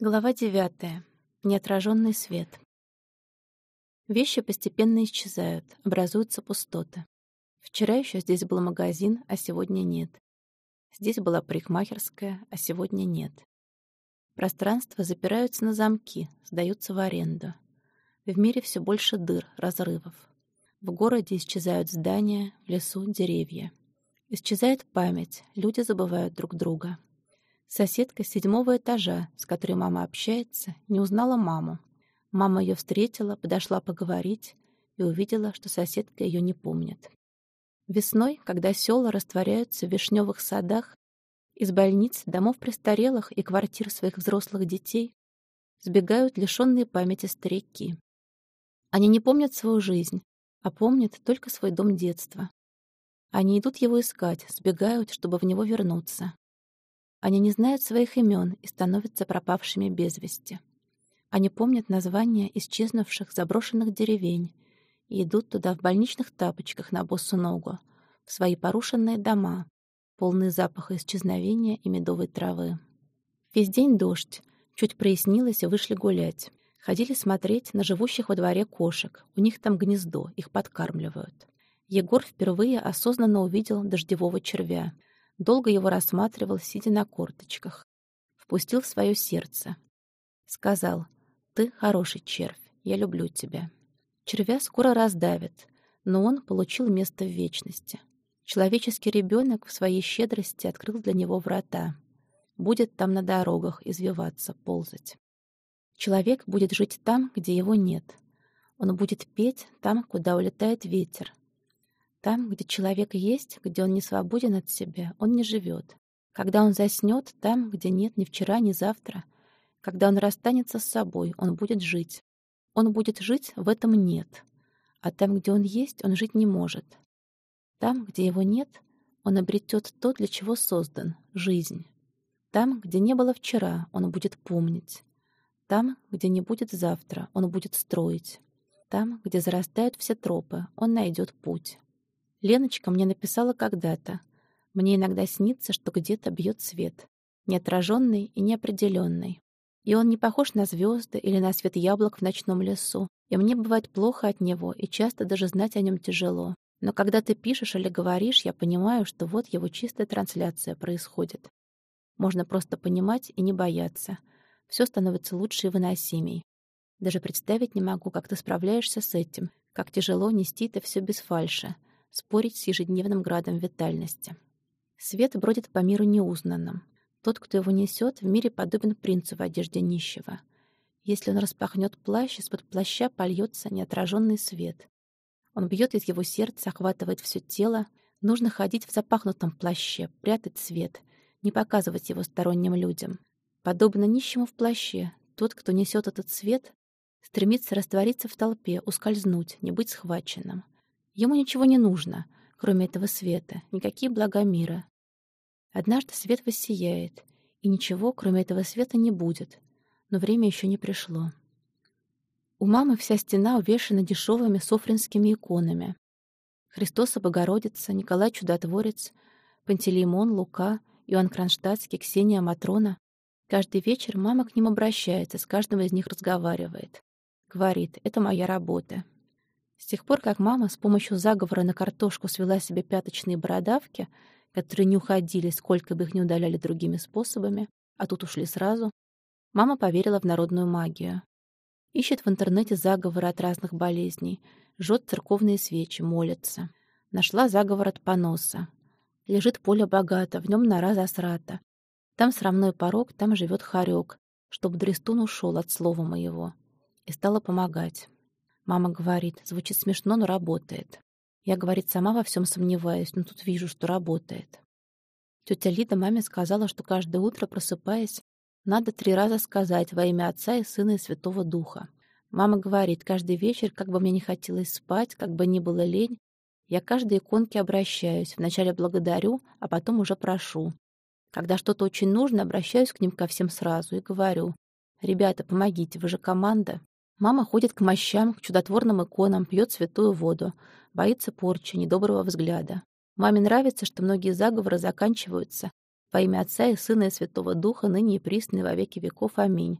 Глава девятая. Неотраженный свет. Вещи постепенно исчезают, образуются пустоты. Вчера еще здесь был магазин, а сегодня нет. Здесь была парикмахерская, а сегодня нет. Пространства запираются на замки, сдаются в аренду. В мире все больше дыр, разрывов. В городе исчезают здания, в лесу — деревья. Исчезает память, люди забывают друг друга. Соседка седьмого этажа, с которой мама общается, не узнала маму. Мама ее встретила, подошла поговорить и увидела, что соседка ее не помнит. Весной, когда села растворяются в вишневых садах, из больниц, домов престарелых и квартир своих взрослых детей сбегают лишенные памяти старики. Они не помнят свою жизнь, а помнят только свой дом детства. Они идут его искать, сбегают, чтобы в него вернуться. Они не знают своих имен и становятся пропавшими без вести. Они помнят названия исчезнувших заброшенных деревень и идут туда в больничных тапочках на босу ногу, в свои порушенные дома, полные запаха исчезновения и медовой травы. Весь день дождь, чуть прояснилось и вышли гулять. Ходили смотреть на живущих во дворе кошек, у них там гнездо, их подкармливают. Егор впервые осознанно увидел дождевого червя — Долго его рассматривал, сидя на корточках. Впустил в свое сердце. Сказал, «Ты хороший червь, я люблю тебя». Червя скоро раздавит, но он получил место в вечности. Человеческий ребенок в своей щедрости открыл для него врата. Будет там на дорогах извиваться, ползать. Человек будет жить там, где его нет. Он будет петь там, куда улетает ветер, там, где человек есть, где он не свободен от себя, он не живет. Когда он заснет, там, где нет ни вчера, ни завтра, когда он расстанется с собой, он будет жить. Он будет жить, в этом нет. А там, где он есть, он жить не может. Там, где его нет, он обретет то, для чего создан — жизнь. Там, где не было вчера, он будет помнить. Там, где не будет завтра, он будет строить. Там, где зарастают все тропы, он найдет путь. Леночка мне написала когда-то. Мне иногда снится, что где-то бьет свет. Неотраженный и неопределенный. И он не похож на звезды или на свет яблок в ночном лесу. И мне бывает плохо от него, и часто даже знать о нем тяжело. Но когда ты пишешь или говоришь, я понимаю, что вот его чистая трансляция происходит. Можно просто понимать и не бояться. Все становится лучше и выносимей. Даже представить не могу, как ты справляешься с этим, как тяжело нести это все без фальши, спорить с ежедневным градом витальности. Свет бродит по миру неузнанным. Тот, кто его несет, в мире подобен принцу в одежде нищего. Если он распахнет плащ, из-под плаща польется неотраженный свет. Он бьет из его сердца, охватывает все тело. Нужно ходить в запахнутом плаще, прятать свет, не показывать его сторонним людям. Подобно нищему в плаще, тот, кто несет этот свет, стремится раствориться в толпе, ускользнуть, не быть схваченным. Ему ничего не нужно, кроме этого света, никакие блага мира. Однажды свет воссияет, и ничего, кроме этого света, не будет. Но время еще не пришло. У мамы вся стена увешана дешевыми софринскими иконами. Христос Богородица, Николай Чудотворец, Пантелеймон, Лука, Иоанн Кронштадтский, Ксения Матрона. Каждый вечер мама к ним обращается, с каждым из них разговаривает. Говорит, это моя работа, с тех пор, как мама с помощью заговора на картошку свела себе пяточные бородавки, которые не уходили, сколько бы их не удаляли другими способами, а тут ушли сразу, мама поверила в народную магию. Ищет в интернете заговоры от разных болезней, жжет церковные свечи, молится. Нашла заговор от поноса. Лежит поле богато, в нем нора засрата. Там срамной порог, там живет хорек, чтоб Дрестун ушел от слова моего. И стала помогать. Мама говорит, звучит смешно, но работает. Я, говорит, сама во всем сомневаюсь, но тут вижу, что работает. Тетя Лида маме сказала, что каждое утро, просыпаясь, надо три раза сказать во имя Отца и Сына и Святого Духа. Мама говорит, каждый вечер, как бы мне не хотелось спать, как бы ни было лень, я к каждой иконке обращаюсь, вначале благодарю, а потом уже прошу. Когда что-то очень нужно, обращаюсь к ним ко всем сразу и говорю, «Ребята, помогите, вы же команда». Мама ходит к мощам, к чудотворным иконам, пьет святую воду, боится порчи, недоброго взгляда. Маме нравится, что многие заговоры заканчиваются во имя Отца и Сына и Святого Духа, ныне и присно во веки веков. Аминь.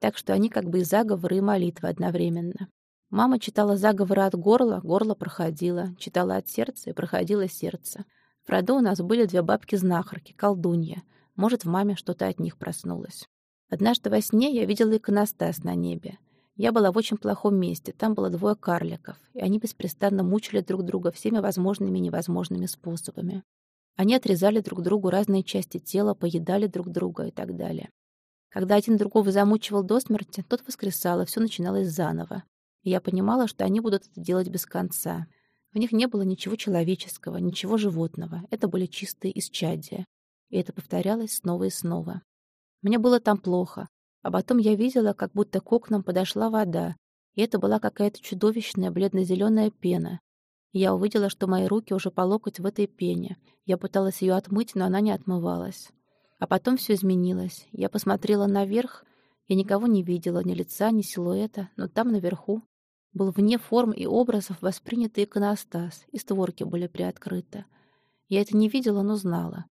Так что они как бы и заговоры, и молитвы одновременно. Мама читала заговоры от горла, горло проходило, читала от сердца, и проходило сердце. В роду у нас были две бабки-знахарки, колдунья. Может, в маме что-то от них проснулось. Однажды во сне я видела иконостас на небе. Я была в очень плохом месте, там было двое карликов, и они беспрестанно мучили друг друга всеми возможными и невозможными способами. Они отрезали друг другу разные части тела, поедали друг друга и так далее. Когда один другого замучивал до смерти, тот воскресал, и все начиналось заново. И я понимала, что они будут это делать без конца. В них не было ничего человеческого, ничего животного. Это были чистые исчадия. И это повторялось снова и снова. Мне было там плохо. А потом я видела, как будто к окнам подошла вода, и это была какая-то чудовищная бледно-зеленая пена. Я увидела, что мои руки уже по локоть в этой пене. Я пыталась ее отмыть, но она не отмывалась. А потом все изменилось. Я посмотрела наверх. Я никого не видела, ни лица, ни силуэта, но там наверху был вне форм и образов воспринятый иконостас, и створки были приоткрыты. Я это не видела, но знала.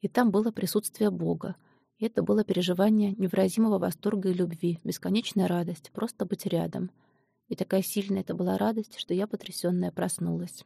И там было присутствие Бога, это было переживание невыразимого восторга и любви, бесконечная радость, просто быть рядом. И такая сильная это была радость, что я потрясённая проснулась.